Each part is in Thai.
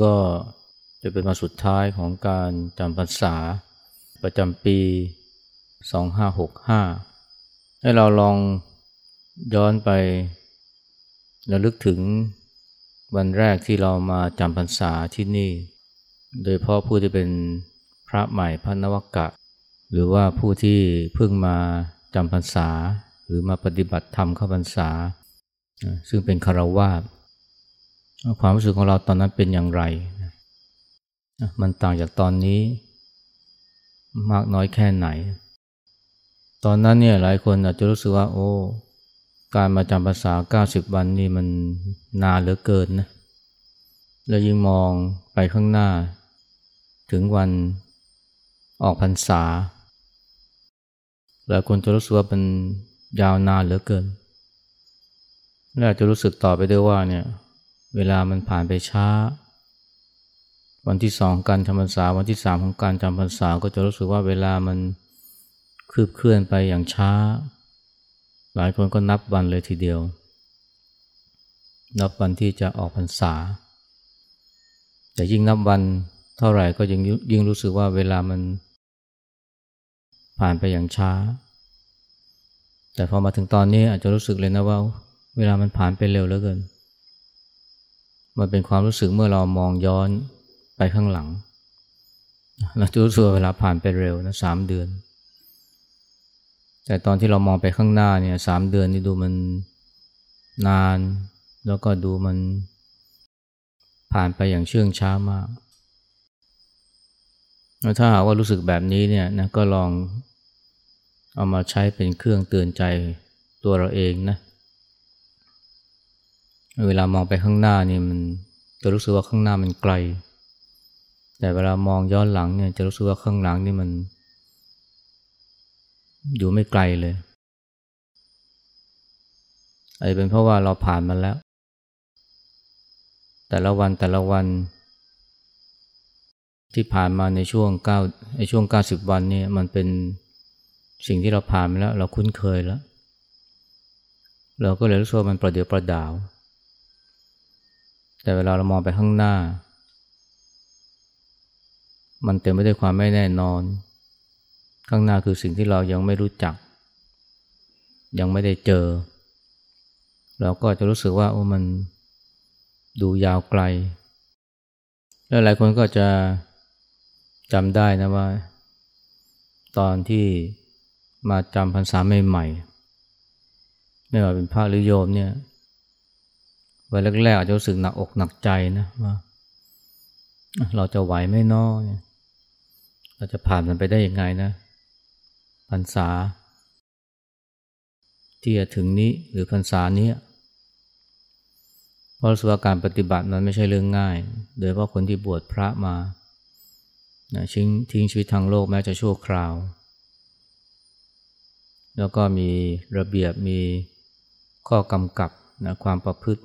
้ก็จะเป็นวันสุดท้ายของการจำพรรษา ประจำปี 2565 ให้เราลองย้อนไประลึกถึงวันแรกที่เรามาจำพรรษาที่นี่ โดยพราะผู้ที่เป็นพระใหม่พระนวกะ หรือว่าผู้ที่เพิ่งมาจำพรรษา หรือมาปฏิบัติธรรมเข้าพรรษา ซึ่งเป็นคารวาส ความรู้สึกของเราตอนนั้นเป็นอย่างไร มันต่างจากตอนนี้ มากน้อยแค่ไหน ตอนนั้นเนี่ยหลายคนอาจจะรู้สึกว่า โอ้ การมาจำภาษา 90 วันนี่มันนานเหลือเกินนะ แล้วยิ่งมองไปข้างหน้า ถึงวันออกพรรษา หลายคนจะรู้สึกว่ามันยาวนานเหลือเกิน และอาจจะรู้สึกต่อไปด้วยว่าเนี่ย เวลามันผ่านไปช้า วันที่สองการจำพรรษาวันที่สามของการจำพรรษาก็จะรู้สึกว่าเวลามันคืบเคลื่อนไปอย่างช้า หลายคนก็นับวันเลยทีเดียว นับวันที่จะออกพรรษา แต่ยิ่งนับวันเท่าไหร่ก็ยิ่งยิ่งรู้สึกว่าเวลามันผ่านไปอย่างช้า แต่พอมาถึงตอนนี้อาจจะรู้สึกเลยนะว่า เวลามันผ่านไปเร็วเหลือเกิน มันเป็นความรู้สึกเมื่อเรามองย้อนไปข้างหลัง เราจะรู้สึกเวลาผ่านไปเร็วนะสามเดือน แต่ตอนที่เรามองไปข้างหน้าเนี่ยสามเดือนนี่ดูมันนาน แล้วก็ดูมันผ่านไปอย่างเชื่องช้ามาก ถ้าหากว่ารู้สึกแบบนี้เนี่ยนะก็ลองเอามาใช้เป็นเครื่องเตือนใจตัวเราเองนะ เวลามองไปข้างหน้านี่มันจะรู้สึกว่าข้างหน้ามันไกล แต่เวลามองย้อนหลังเนี่ยจะรู้สึกว่าข้างหลังนี่มัน อยู่ไม่ไกลเลยอาจจะเป็นเพราะว่าเราผ่านมันแล้ว แต่ละวันแต่ละวัน ที่ผ่านมาในช่วงเก้าในช่วงเก้าสิบวันนี่มันเป็นสิ่งที่เราผ่านมาแล้ว เราคุ้นเคยแล้ว เราก็เลยรู้สึกว่ามันประเดียวประดาว แต่เวลาเรามองไปข้างหน้า มันเต็มไปด้วยความไม่แน่นอน ข้างหน้าคือสิ่งที่เรายังไม่รู้จัก ยังไม่ได้เจอ เราก็จะรู้สึกว่าโอ้มันดูยาวไกล แล้วหลายคนก็จะจำได้นะว่า ตอนที่มาจำพรรษาใหม่ๆไม่ว่าเป็นพระหรือโยมเนี่ย วันแรกๆอาจจะรู้สึกหนักอกหนักใจนะว่าเราจะไหวไม่น้อยเราจะผ่านมันไปได้ยังไงนะพรรษา ที่จะถึงนี้หรือพรรษานี้เพราะสวาการปฏิบัติมันไม่ใช่เรื่องง่าย โดยเฉพาะคนที่บวชพระมาทิ้งทิ้งชีวิตทางโลกแม้จะชั่วคราว แล้วก็มีระเบียบมีข้อกำกับนะความประพฤติ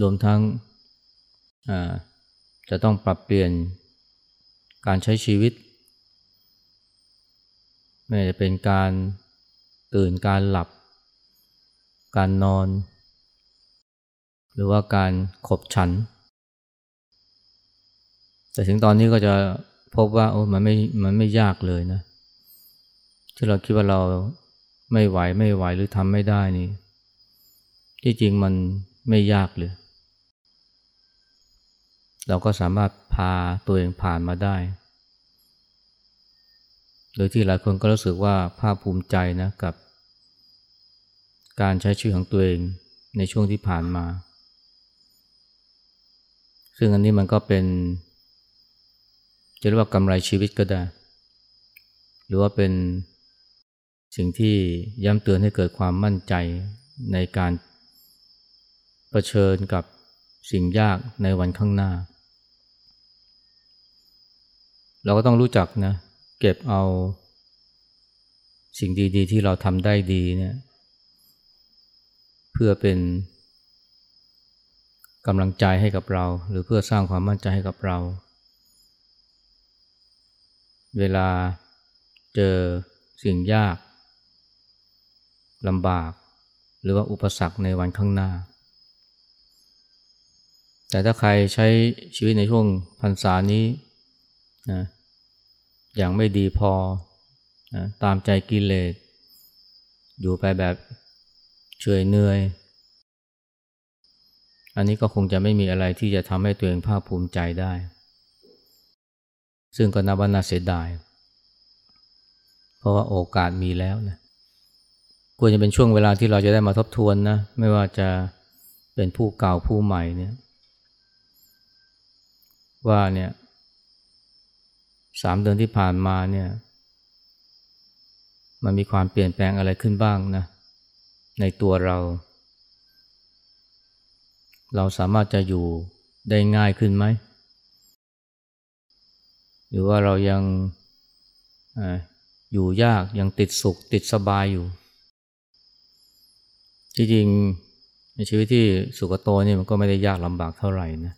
รวมทั้งจะต้องปรับเปลี่ยนการใช้ชีวิต ไม่ว่าจะเป็นการตื่นการหลับ การนอน หรือว่าการขบฉัน แต่ถึงตอนนี้ก็จะพบว่าโอ้มันไม่มันไม่ยากเลยนะ ที่เราคิดว่าเราไม่ไหวไม่ไหวหรือทำไม่ได้นี่ที่จริงมันไม่ยากเลย เราก็สามารถพาตัวเองผ่านมาได้ โดยที่หลายคนก็รู้สึกว่าภาคภูมิใจนะกับ การใช้ชีวิตของตัวเองในช่วงที่ผ่านมา ซึ่งอันนี้มันก็เป็น จะเรียกว่ากำไรชีวิตก็ได้ หรือว่าเป็นสิ่งที่ย้ำเตือนให้เกิดความมั่นใจในการรเผชิญกับสิ่งยากในวันข้างหน้า เราก็ต้องรู้จักนะ เก็บเอาสิ่งดีๆ ที่เราทำได้ดีเนี่ย เพื่อเป็นกำลังใจให้กับเรา หรือเพื่อสร้างความมั่นใจให้กับเรา เวลาเจอสิ่งยากลำบาก หรือว่าอุปสรรคในวันข้างหน้า แต่ถ้าใครใช้ชีวิตในช่วงพรรษานี้นะ อย่างไม่ดีพอนะตามใจกิเลส อยู่ไปแบบเฉยเนื่อย อันนี้ก็คงจะไม่มีอะไรที่จะทำให้ตัวเองภาคภูมิใจได้ ซึ่งก็นับว่าน่าเสียดาย เพราะว่าโอกาสมีแล้วนะควรจะเป็นช่วงเวลาที่เราจะได้มาทบทวนนะ ไม่ว่าจะเป็นผู้เก่าผู้ใหม่เนี่ยว่าเนี่ย สามเดือนที่ผ่านมาเนี่ย มันมีความเปลี่ยนแปลงอะไรขึ้นบ้างนะ ในตัวเรา เราสามารถจะอยู่ได้ง่ายขึ้นไหม หรือว่าเรายังออยู่ยากยังติดสุขติดสบายอยู่ จริงๆในชีวิตที่สุขโตนี่มันก็ไม่ได้ยากลำบากเท่าไหร่นะ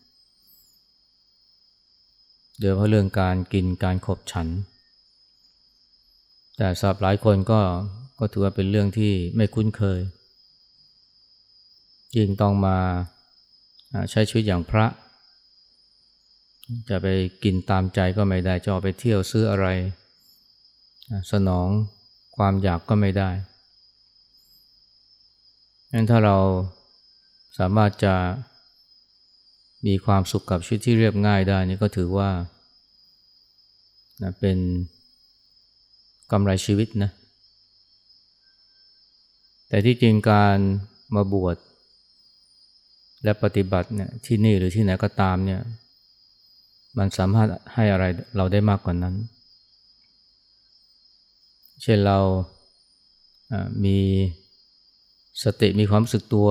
โดยเพราะเรื่องการกินการขบฉัน แต่สำหรับหลายคนก็ก็ถือว่าเป็นเรื่องที่ไม่คุ้นเคย ยิ่งต้องมาใช้ชีวิตอย่างพระ จะไปกินตามใจก็ไม่ได้จะออไปเที่ยวซื้ออะไร สนองความอยากก็ไม่ได้งั้นถ้าเราสามารถจะ มีความสุขกับชีวิตที่เรียบง่ายได้นี่ก็ถือว่านะเป็นกำไรชีวิตนะ แต่ที่จริงการมาบวชและปฏิบัติเนี่ยที่นี่หรือที่ไหนก็ตามเนี่ยมันสามารถให้อะไรเราได้มากกว่านนั้น เช่นเรามีสติมีความรู้สึกตัว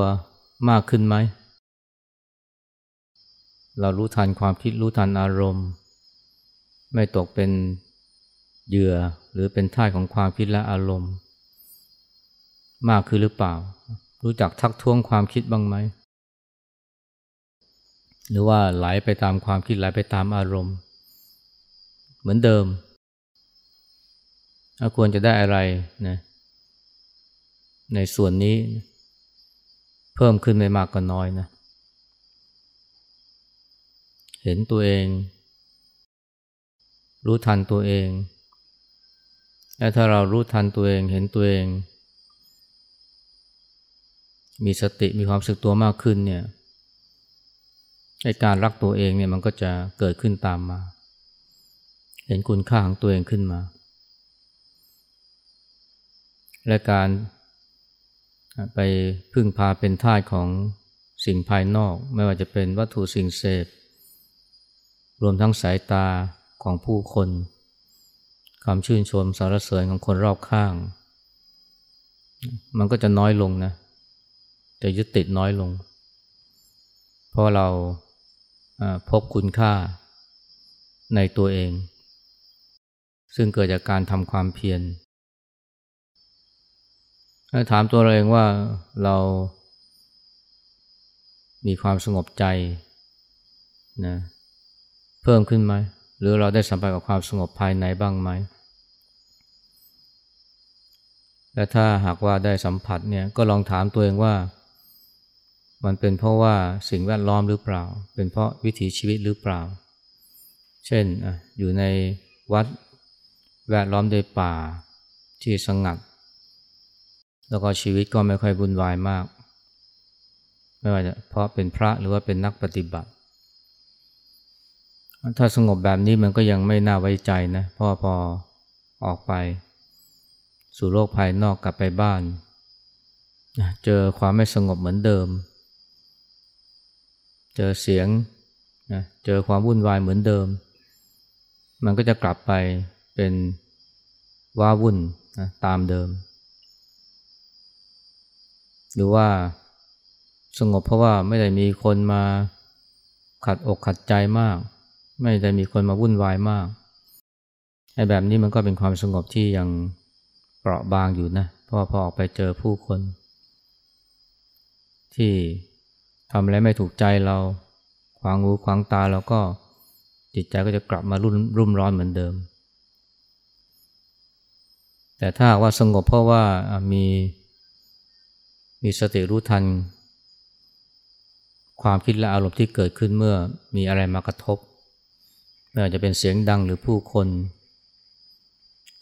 มากขึ้นไหม เรารู้ทันความคิดรู้ทันอารมณ์ ไม่ตกเป็นเหยื่อหรือเป็นท่ายของความคิดและอารมณ์ มากขึ้นหรือเปล่า รู้จักทักท้วงความคิดบ้างไหม หรือว่าไหลไปตามความคิดไหลไปตามอารมณ์ เหมือนเดิมควรจะได้อะไรนะในส่วนนี้ เพิ่มขึ้นไม่มากก็น้อยนะเเห็นตัวเอง รู้ทันตัวเอง และถ้าเรารู้ทันตัวเองเห็นตัวเอง มีสติมีความสึกตัวมากขึ้นเนี่ยการรักตัวเองเนี่ยมันก็จะเกิดขึ้นตามมา เห็นคุณค่าของตัวเองขึ้นมา และการไปพึ่งพาเป็นท่าของสิ่งภายนอก ไม่ว่าจะเป็นวัตถุสิ่งเสพ รวมทั้งสายตาของผู้คนคำชื่นชมสารเสริญของคนรอบข้าง มันก็จะน้อยลงนะจะยึดติดน้อยลง เพราะเราพบคุณค่าในตัวเอง ซึ่งเกิดจากการทำความเพียรถามตัวเราเองว่าเรามีความสงบใจนะ พิ่มขึ้นไหม หรือเราได้สัมผัสกับความสงบภายในบ้างไหม และถ้าหากว่าได้สัมผัสเนี่ยก็ลองถามตัวเองว่า มันเป็นเพราะว่าสิ่งแวดล้อมหรือเปล่า เป็นเพราะวิถีชีวิตหรือเปล่า เช่นอยู่ในวัดแวดล้อมด้วยป่าที่สงัด แล้วก็ชีวิตก็ไม่ค่อยวุ่นวายมาก ไม่ว่าจะเพราะเป็นพระหรือว่าเป็นนักปฏิบัติ ถ้าสงบแบบนี้มันก็ยังไม่น่าไว้ใจนะเพราะพอออกไป สู่โลกภายนอกกลับไปบ้าน เจอความไม่สงบเหมือนเดิม เจอเสียงนะเจอความวุ่นวายเหมือนเดิม มันก็จะกลับไปเป็นว้าวุ่นนะตามเดิม หรือว่าสงบเพราะว่าไม่ได้มีคนมาขัดอกขัดใจมาก ไม่ได้มีคนมาวุ่นวายมากไอ้แบบนี้มันก็เป็นความสงบที่ยังเปราะบางอยู่นะเพราะพอออกไปเจอผู้คน ที่ทำอะไรไม่ถูกใจเรา ขวางหูขวางตาเราก็จิตใจก็จะกลับมารุ่มรุ่มร้อนเหมือนเดิม แต่ถ้าว่าสงบเพราะว่ามีมีสติรู้ทัน ความคิดและอารมณ์ที่เกิดขึ้นเมื่อมีอะไรมากระทบ ไม่ว่าจะเป็นเสียงดังหรือผู้คน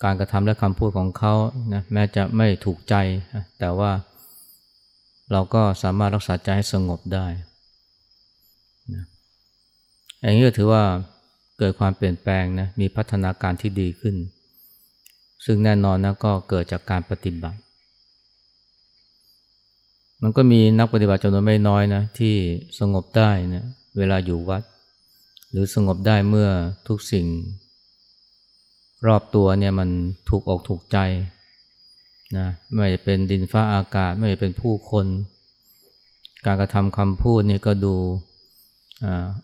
การกระทำและคำพูดของเขานะแม้จะไม่ถูกใจ แต่ว่าเราก็สามารถรักษาใจให้สงบได้นะอย่างนี้ก็ถือว่าเกิดความเปลี่ยนแปลงนะมีพัฒนาการที่ดีขึ้น ซึ่งแน่นอนนะก็เกิดจากการปฏิบัติ มันก็มีนักปฏิบัติจำนวนไม่น้อยนะที่สงบได้นะเวลาอยู่วัด หรือสงบได้เมื่อทุกสิ่ง รอบตัวเนี่ยมันถูกอกถูกใจนะไม่ว่าจะเป็นดินฟ้าอากาศ ไม่ว่าจะเป็นผู้คน การกระทำคำพูดนี่ก็ดู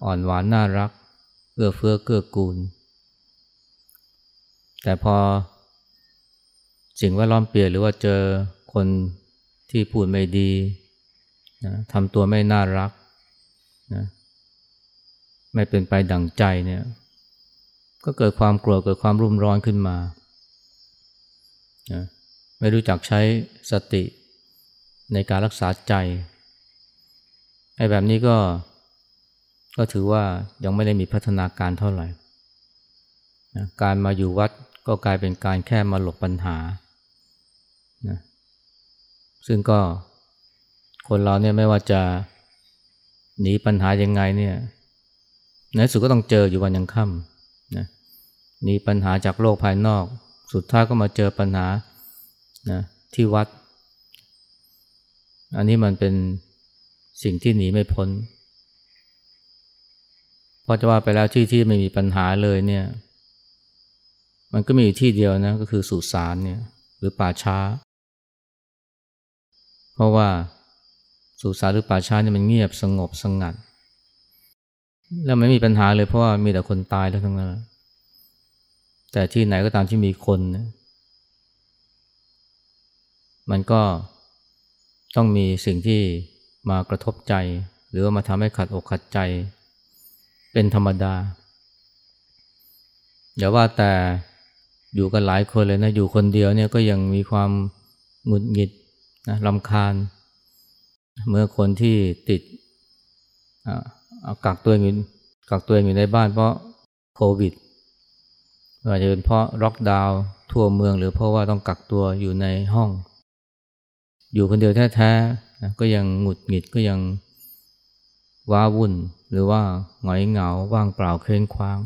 อ่อนหวานน่ารักเอื้อเฟื้อเกื้อกูล แต่พอสิ่งแวดล้อมเปลี่ยนหรือว่าเจอคนที่พูดไม่ดีนะทำตัวไม่น่ารักนะ ไม่เป็นไปดั่งใจเนี่ย ก็เกิดความกลัวเกิดความรุ่มร้อนขึ้นมา ไม่รู้จักใช้สติในการรักษาใจ ไอ้แบบนี้ก็ ก็ถือว่ายังไม่ได้มีพัฒนาการเท่าไหร่นะการมาอยู่วัดก็กลายเป็นการแค่มาหลบปัญหานะซึ่งก็คนเราเนี่ยไม่ว่าจะหนีปัญหายังไงเนี่ย ในสุดก็ต้องเจออยู่วันยังค่ำนะหนีปัญหาจากโลกภายนอก สุดท้ายก็มาเจอปัญหานะที่วัด อันนี้มันเป็นสิ่งที่หนีไม่พ้นพอจะว่าไปแล้วที่ที่ไม่มีปัญหาเลยเนี่ย มันก็มีอยู่ที่เดียวนะก็คือสุสานเนี่ย หรือป่าช้า เพราะว่าสุสานหรือป่าช้าเนี่ยมันเงียบสงบสงัด แล้วไม่มีปัญหาเลยเพราะว่ามีแต่คนตายแล้วทั้งนั้นแต่ที่ไหนก็ตามที่มีคนนะมันก็ต้องมีสิ่งที่มากระทบใจ หรือว่ามาทำให้ขัดอกขัดใจ เป็นธรรมดาอย่าว่าแต่อยู่กันหลายคนเลยนะ อยู่คนเดียวเนี่ยก็ยังมีความหงุดหงิดนะลำคาญ เมื่อคนที่ติด กักตัวอยู่กักตัวอยู่ในบ้านเพราะโควิดอาจจะเป็นเพราะล็อกดาวน์ทั่วเมือง หรือเพราะว่าต้องกักตัวอยู่ในห้อง อยู่คนเดียวแท้ๆก็ยังหงุดหงิดก็ยังว้าวุ่น หรือว่าหงอยเหงาว่างเปล่าเคว้งคว้าง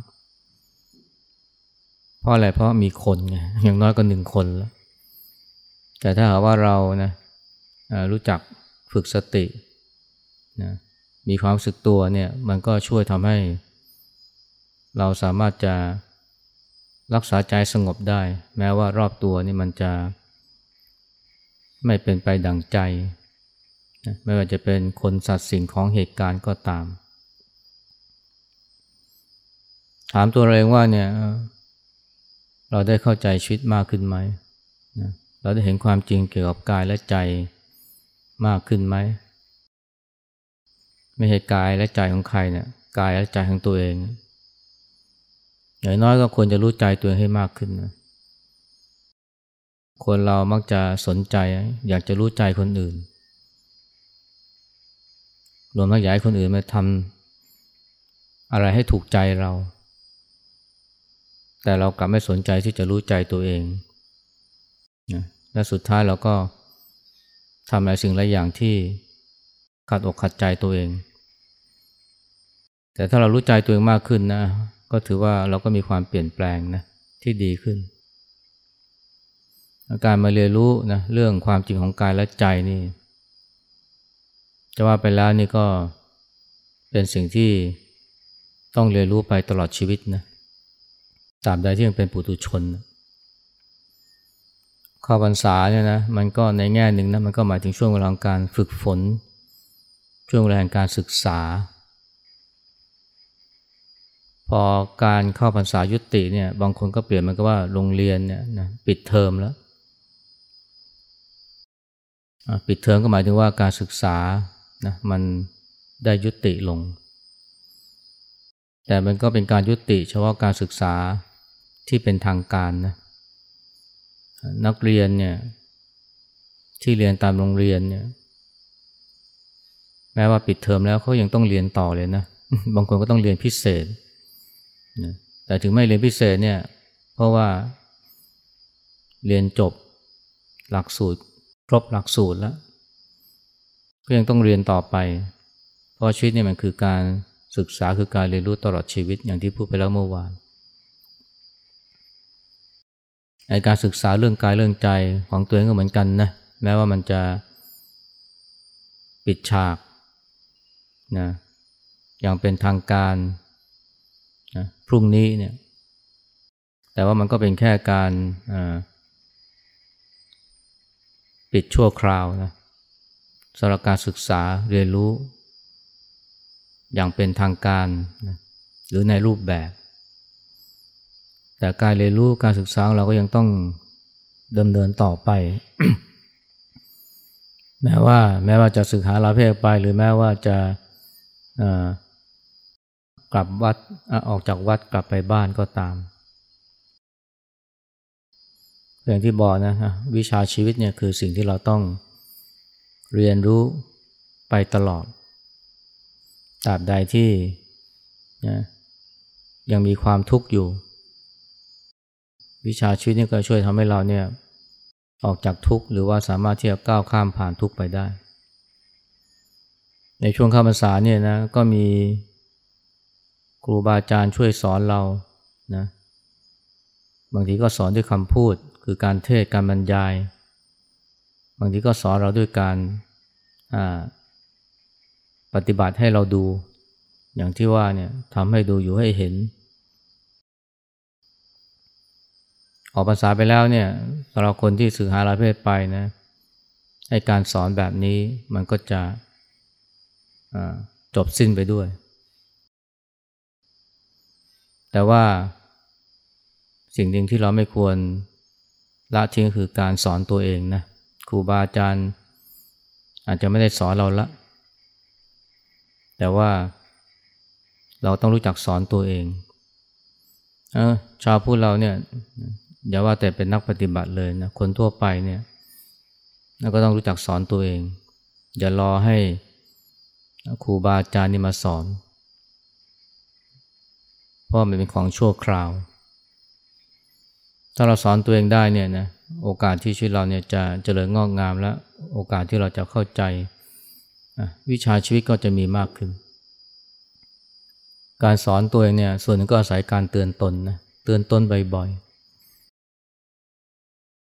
เพราะอะไรเพราะมีคนไงอย่างน้อยก็หนึ่งคนแล้วแต่ถ้าหากว่าเรานะรู้จักฝึกสตินะ มีความสึกตัวเนี่ยมันก็ช่วยทำให้ เราสามารถจะรักษาใจสงบได้ แม้ว่ารอบตัวนี่มันจะ ไม่เป็นไปดังใจ ไม่ว่าจะเป็นคนสัตว์สิ่งของเหตุการณ์ก็ตาม ถามตัวเองว่าเนี่ยเราได้เข้าใจชีวิตมากขึ้นไหม เราได้เห็นความจริงเกี่ยวกับกายและใจมากขึ้นไหม ไม่ใช่กายและใจของใครเนะี่ยกายและใจของตัวเองอย่างน้อยก็ควรจะรู้ใจตัวเองให้มากขึ้นนะคนเรามักจะสนใจ อยากจะรู้ใจคนอื่น รวมทั้งอยากให้คนอื่นมาทำอะไรให้ถูกใจเรา แต่เรากลับไม่สนใจที่จะรู้ใจตัวเองนะและสุดท้ายเราก็ทำอะไรสิ่งหลายอย่างที่ ขัดอกขัดใจตัวเอง แต่ถ้าเรารู้ใจตัวเองมากขึ้นนะ ก็ถือว่าเราก็มีความเปลี่ยนแปลงนะที่ดีขึ้น การมาเรียนรู้นะเรื่องความจริงของกายและใจนี่ จะว่าไปแล้วนี่ก็เป็นสิ่งที่ต้องเรียนรู้ไปตลอดชีวิตนะตราบใดที่ยังเป็นปุถุชนข้าพรรษาเนี่ยนะมันก็ในแง่หนึ่งนะมันก็หมายถึงช่วงเวลาการฝึกฝน ช่วงเวลาการศึกษา พอการเข้าพรรษายุติเนี่ยบางคนก็เปลี่ยนมันก็ว่าโรงเรียนเนี่ยนะปิดเทอมแล้วปิดเทอมก็หมายถึงว่าการศึกษานะมันได้ยุติลง แต่มันก็เป็นการยุติเฉพาะการศึกษาที่เป็นทางการนะนักเรียนเนี่ยที่เรียนตามโรงเรียนเนี่ย แแม้ว่าปิดเทอมแล้วเขายังต้องเรียนต่อเลยนะ บางคนก็ต้องเรียนพิเศษนะแต่ถึงไม่เรียนพิเศษเนี่ย เพราะว่าเรียนจบหลักสูตร ครบหลักสูตรแล้ว ก็ยังต้องเรียนต่อไป เพราะชีวิตเนี่ยมันคือการศึกษาคือการเรียนรู้ตลอดชีวิตอย่างที่พูดไปแล้วเมื่อวานในการศึกษาเรื่องกายเรื่องใจของตัวเองก็เหมือนกันนะ แม้ว่ามันจะปิดฉาก นะอย่างเป็นทางการนะพรุ่งนี้เนี่ยแต่ว่ามันก็เป็นแค่การปิดชั่วคราวนะสำหรับการศึกษาเรียนรู้ อย่างเป็นทางการนะหรือในรูปแบบ แต่การเรียนรู้การศึกษาเราก็ยังต้องดำเนินต่อไป แม้ว่าแม้ว่าจะศึกษาลาเพศไป หรือแม้ว่าจะ กลับวัดออกจากวัดกลับไปบ้านก็ตามอย่างที่บอกนะวิชาชีวิตเนี่ยคือสิ่งที่เราต้องเรียนรู้ไปตลอดตราบใดที่ยังมีความทุกข์อยู่ วิชาชีวิตนี่ก็ช่วยทำให้เราเนี่ยออกจากทุกข์หรือว่าสามารถที่จะก้าวข้ามผ่านทุกข์ไปได้ ในช่วงข้าพรรษาเนี่ยนะก็มีครูบาอาจารย์ช่วยสอนเรานะบางทีก็สอนด้วยคำพูดคือการเทศการบรรยาย บางทีก็สอนเราด้วยการปฏิบัติให้เราดู อย่างที่ว่าเนี่ยทำให้ดูอยู่ให้เห็น ออกภาษาไปแล้วเนี่ยสำหรับคนที่สื่อหาลาเพศไปนะให้การสอนแบบนี้มันก็จะ จบสิ้นไปด้วย แต่ว่าสิ่งหนึ่งที่เราไม่ควรละทิ้งคือการสอนตัวเองนะครูบาอาจารย์อาจจะไม่ได้สอนเราละ แต่ว่าเราต้องรู้จักสอนตัวเองเออชาวพูดเราเนี่ยอย่าว่าแต่เป็นนักปฏิบัติเลยนะคนทั่วไปเนี่ยก็ต้องรู้จักสอนตัวเอง อย่ารอให้ ครูบาอาจารย์นี่มาสอน เพราะมันเป็นของชั่วคราว ถ้าเราสอนตัวเองได้เนี่ยนะโอกาสที่ชีวิตเราเนี่ยจะเจริญงอกงามและโอกาสที่เราจะเข้าใจวิชาชีวิตก็จะมีมากขึ้น การสอนตัวเองเนี่ยส่วนนึงก็อาศัยการเตือนตนนะเตือนตนบ่อย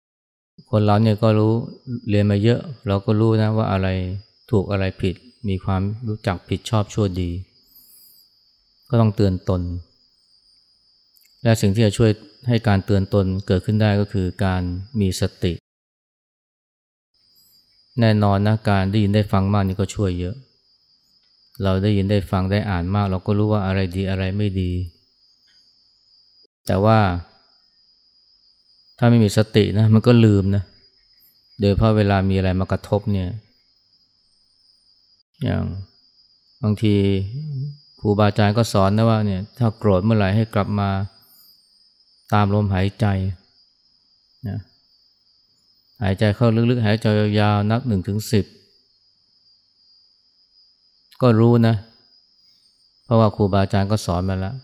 ๆคนเราเนี่ยก็รู้เรียนมาเยอะ เราก็รู้นะว่าอะไรถูกอะไรผิด มีความรู้จักผิดชอบชั่วดี ก็ต้องเตือนตน และสิ่งที่จะช่วยให้การเตือนตนเกิดขึ้นได้ก็คือการมีสติ แน่นอนนะการได้ยินได้ฟังมากนี่ก็ช่วยเยอะ เราได้ยินได้ฟังได้อ่านมาก เราก็รู้ว่าอะไรดีอะไรไม่ดี แต่ว่า ถ้าไม่มีสตินะมันก็ลืมนะโดยเพราะเวลามีอะไรมากระทบเนี่ย อย่างบางทีครูบาอาจารย์ก็สอนนะว่าเนี่ยถ้าโกรธเมื่อไหร่ให้กลับมาตามลมหายใจนะหายใจเข้าลึกๆ หายใจยาวๆนับหนึ่งถึงสิบก็รู้นะ เพราะว่าครูบาอาจารย์ก็สอนมาแล้ว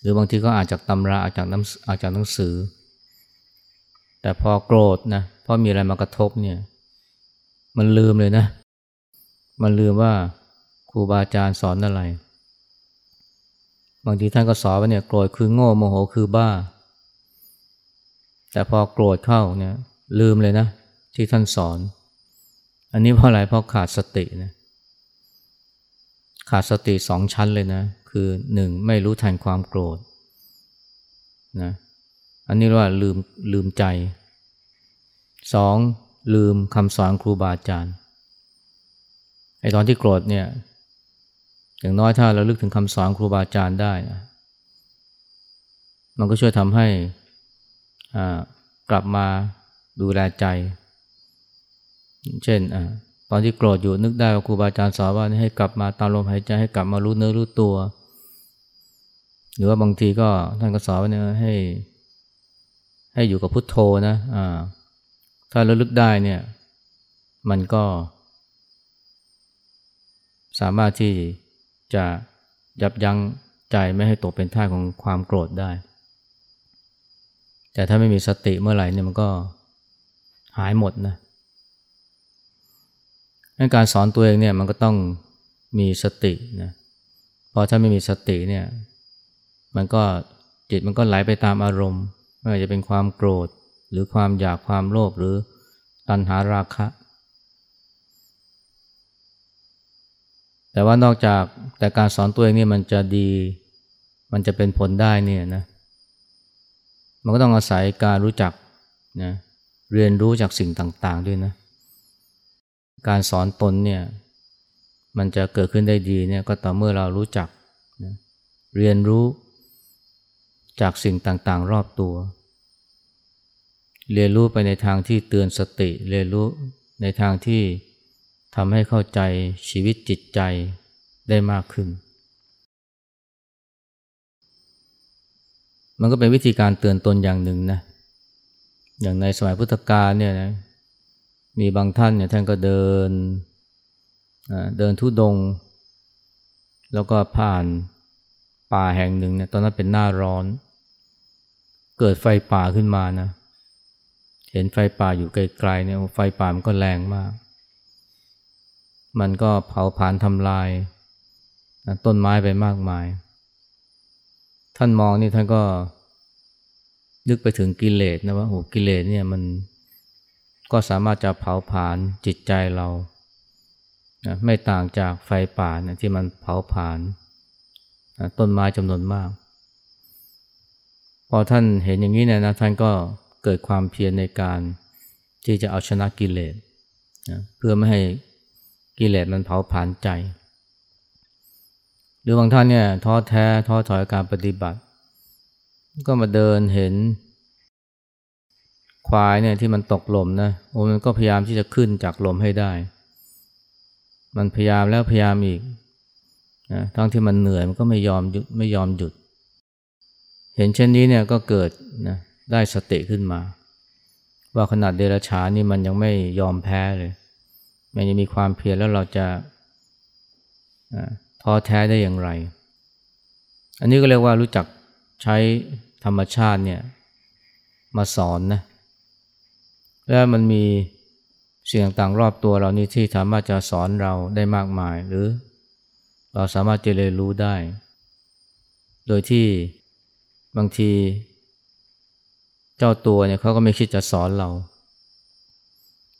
หรือบางทีก็อ่านจากตำราอ่านจากนังอ่านจากหนังสือ แต่พอโกรธนะพอมีอะไรมากระทบเนี่ย มันลืมเลยนะ มันลืมว่าครูบาอาจารย์สอนอะไร บางทีท่านก็สอนว่าเนี่ยโกรธคือโง่โมโหคือบ้า แต่พอโกรธเข้าเนี่ยลืมเลยนะ ที่ท่านสอน อันนี้เพราะอะไรเพราะขาดสตินะขาดสติสองชั้นเลยนะ คือหนึ่งไม่รู้ทันความโกรธนะอันนี้เรียกว่าลืมลืมใจสองลืมคำสอนครูบาอาจารย์ อ้ตอนที่โกรธเนี่ย อย่างน้อยถ้าเราลึกถึงคำสอนครูบาอาจารย์ได้นะมันก็ช่วยทำให้กลับมาดูแลใจ เช่นอตอนที่โกรธอยู่นึกได้ว่าครูบาอาจารย์สอนว่าให้กลับมาตามลมหายใจให้กลับมารู้เนื้อรู้ตัว หรือว่าบางทีก็ท่านก็สอนว่าเนี่ยให้ ให้อยู่กับพุทโธนะอ่าถ้าระลึกได้เนี่ย มันก็ สามารถที่จะยับยั้งใจไม่ให้ตกเป็นท่าของความโกรธได้ แต่ถ้าไม่มีสติเมื่อไหร่เนี่ยมันก็หายหมดนะการสอนตัวเองเนี่ยมันก็ต้องมีสตินะเพราะถ้าไม่มีสติเนี่ยมันก็จิตมันก็ไหลไปตามอารมณ์ ไม่ว่าจะเป็นความโกรธหรือความอยากความโลภหรือตัณหาราคะ แต่ว่านอกจากแต่การสอนตัวเองนี่มันจะดี มันจะเป็นผลได้เนี่ยนะ มันก็ต้องอาศัยการรู้จักนะเรียนรู้จากสิ่งต่างๆด้วยนะ การสอนตนเนี่ยมันจะเกิดขึ้นได้ดีเนี่ยก็ต่อเมื่อเรารู้จักนะเรียนรู้จากสิ่งต่างๆ รอบตัว เรียนรู้ไปในทางที่เตือนสติ เรียนรู้ในทางที่ ทำให้เข้าใจชีวิตจิตใจได้มากขึ้น มันก็เป็นวิธีการเตือนตนอย่างหนึ่งนะ อย่างในสมัยพุทธกาลเนี่ยนะ มีบางท่านเนี่ยท่านก็เดิน เดินทุดง แล้วก็ผ่านป่าแห่งหนึ่งเนี่ยตอนนั้นเป็นหน้าร้อน เกิดไฟป่าขึ้นมานะ เห็นไฟป่าอยู่ไกลๆเนี่ยไฟป่ามันก็แรงมาก มันก็เผาผลาญทำลายต้นไม้ไปมากมาย ท่านมองนี่ท่านก็นึกไปถึงกิเลสนะว่าโอ้กิเลสเนี่ยมันก็สามารถจะเผาผลาญจิตใจเรานะไม่ต่างจากไฟป่านะที่มันเผาผลาญต้นไม้จำนวนมาก พอท่านเห็นอย่างนี้เนี่ยนะท่านก็เกิดความเพียรในการที่จะเอาชนะกิเลสนะเพื่อไม่ให้ กิเลสมันเผาผลาญใจ หรือบางท่านเนี่ยท้อแท้ท้อถอยการปฏิบัติ ก็มาเดินเห็น ควายเนี่ยที่มันตกหล่มนะโอ้มันก็พยายามที่จะขึ้นจากหล่มให้ได้ มันพยายามแล้วพยายามอีกนะทั้งที่มันเหนื่อยมันก็ไม่ยอมหยุดไม่ยอมหยุด เห็นเช่นนี้เนี่ยก็เกิดนะได้สติขึ้นมา ว่าขนาดเดรัจฉานนี่มันยังไม่ยอมแพ้เลย มันยังมีความเพียรแล้วเราจะท้อแท้ได้อย่างไร อันนี้ก็เรียกว่ารู้จักใช้ธรรมชาติเนี่ยมาสอนนะ แล้วมันมีสิ่งต่างๆรอบตัวเรานี่ที่สามารถจะสอนเราได้มากมาย หรือเราสามารถจะเรียนรู้ได้ โดยที่บางที เจ้าตัวเนี่ยเขาก็ไม่คิดจะสอนเรา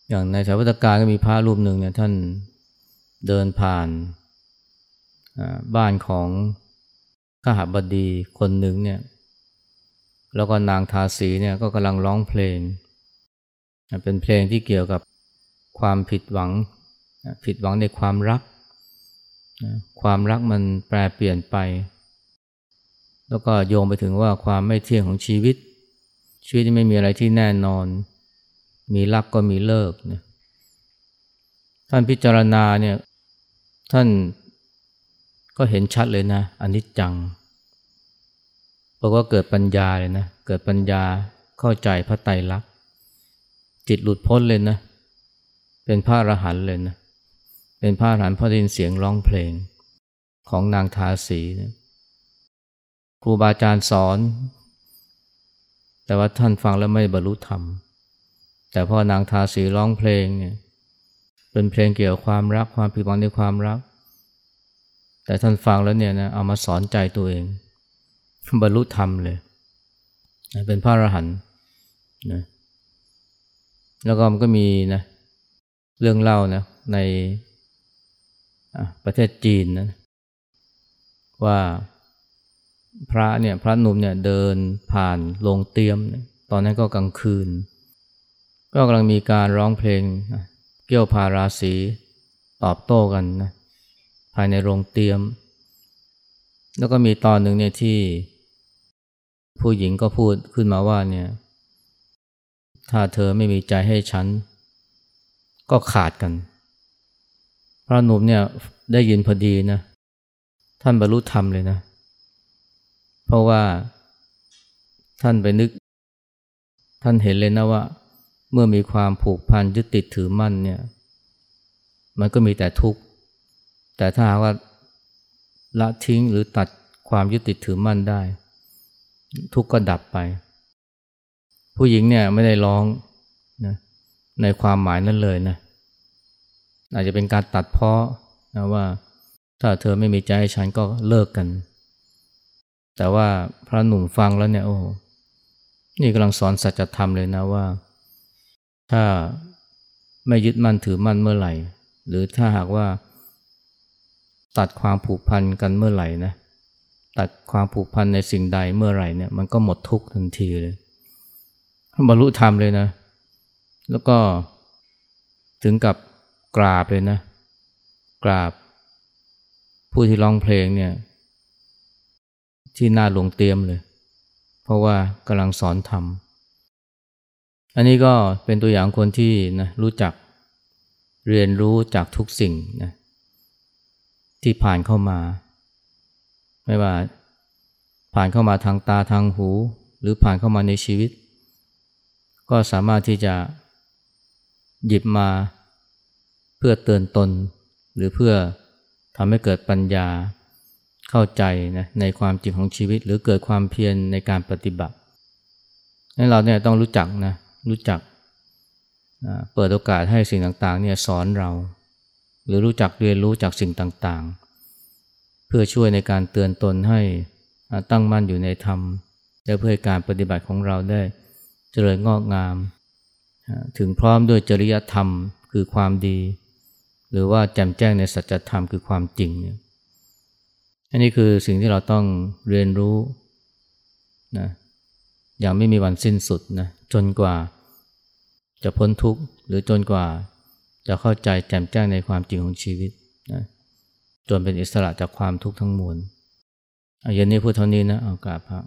อย่างในสายพุทธการก็มีพระรูปหนึ่งเนี่ยท่านเดินผ่านบ้านของข้าหบดีคนหนึ่งเนี่ยแล้วก็นางทาสีเนี่ยก็กำลังร้องเพลง เป็นเพลงที่เกี่ยวกับความผิดหวัง ผิดหวังในความรัก ความรักมันแปรเปลี่ยนไป แล้วก็โยงไปถึงว่าความไม่เที่ยงของชีวิต ชีวิตไม่มีอะไรที่แน่นอน มีรักก็มีเลิกเนี่ยท่านพิจารณาเนี่ยท่านก็เห็นชัดเลยนะอนิจจังบอกว่าเกิดปัญญาเลยนะเกิดปัญญาเข้าใจพระไตรลักษณ์จิตหลุดพ้นเลยนะเป็นพระอรหันต์เลยนะเป็นพระอรหันต์พอได้ยินเสียงร้องเพลงของนางทาสีนะครูบาอาจารย์สอน แต่ว่าท่านฟังแล้วไม่บรรลุธรรม แต่พอนางทาสีร้องเพลงเนี่ยเป็นเพลงเกี่ยวกับความรักความผิดหวังในความรัก แต่ท่านฟังแล้วเนี่ยนะเอามาสอนใจตัวเองบรรลุธรรมเลย เป็นพระอรหันต์นะแล้วก็มันก็มีนะเรื่องเล่านะในประเทศจีนนะว่าพระเนี่ยพระหนุ่มเนี่ยเดินผ่านโรงเตียม ตอนนั้นก็กลางคืน ก็กำลังมีการร้องเพลงเกี่ยวพาราศีตอบโต้กันนะภายในโรงเตียม แล้วก็มีตอนหนึ่งเนี่ยที่ผู้หญิงก็พูดขึ้นมาว่าเนี่ยถ้าเธอไม่มีใจให้ฉัน ก็ขาดกัน พระหนุ่มเนี่ยได้ยินพอดีนะ ท่านบรรลุธรรมเลยนะ เพราะว่าท่านไปนึก ท่านเห็นเลยนะว่า เมื่อมีความผูกพันยึดติดถือมั่นเนี่ย มันก็มีแต่ทุกข์ แต่ถ้าหากว่าละทิ้งหรือตัดความยึดติดถือมั่นได้ ทุกข์ก็ดับไป ผู้หญิงเนี่ยไม่ได้ร้องนะในความหมายนั้นเลยนะอาจจะเป็นการตัดเพาะนะว่าถ้าเธอไม่มีใจให้ฉันก็เลิกกัน แต่ว่าพระหนุ่มฟังแล้วเนี่ยโอ้นี่กำลังสอนสัจธรรมเลยนะว่า ถ้าไม่ยึดมั่นถือมั่นเมื่อไหร่ หรือถ้าหากว่า ตัดความผูกพันกันเมื่อไหร่นะตัดความผูกพันในสิ่งใดเมื่อไหร่เนี่ยมันก็หมดทุกทันทีเลยบรรลุธรรมเลยนะ แล้วก็ถึงกับกราบเลยนะ กราบ ผู้ที่ร้องเพลงเนี่ย ที่หน้าหลงเตรียมเลย เพราะว่ากำลังสอนธรรม อันนี้ก็เป็นตัวอย่างคนที่นะรู้จักเรียนรู้จากทุกสิ่งนะที่ผ่านเข้ามา ไม่ว่าผ่านเข้ามาทางตาทางหู หรือผ่านเข้ามาในชีวิต ก็สามารถที่จะหยิบมาเพื่อเตือนตน หรือเพื่อทำให้เกิดปัญญาเข้าใจนะในความจริงของชีวิต หรือเกิดความเพียรในการปฏิบัตินั้นเราเนี่ยต้องรู้จักนะ รู้จักเปิดโอกาสให้สิ่งต่างๆเนี่ยสอนเรา หรือรู้จักเรียนรู้จากสิ่งต่างๆ เพื่อช่วยในการเตือนตนให้ตั้งมั่นอยู่ในธรรม และเพื่อการปฏิบัติของเราได้เจริญงอกงาม ถึงพร้อมด้วยจริยธรรมคือความดี หรือว่าแจ่มแจ้งในสัจธรรมคือความจริงเนี่ยอันนี้คือสิ่งที่เราต้องเรียนรู้นะอย่างไม่มีวันสิ้นสุดนะจนกว่า จะพ้นทุกข์หรือจนกว่าจะเข้าใจแจ่มแจ้งในความจริงของชีวิตนะจนเป็นอิสระจากความทุกข์ทั้งมวลเอาเย็นนี้พูดเท่านี้นะเอากราบพระ